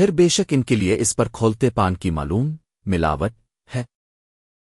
پھر بے شک ان کے لیے اس پر کھولتے پان کی معلوم ملاوٹ ہے۔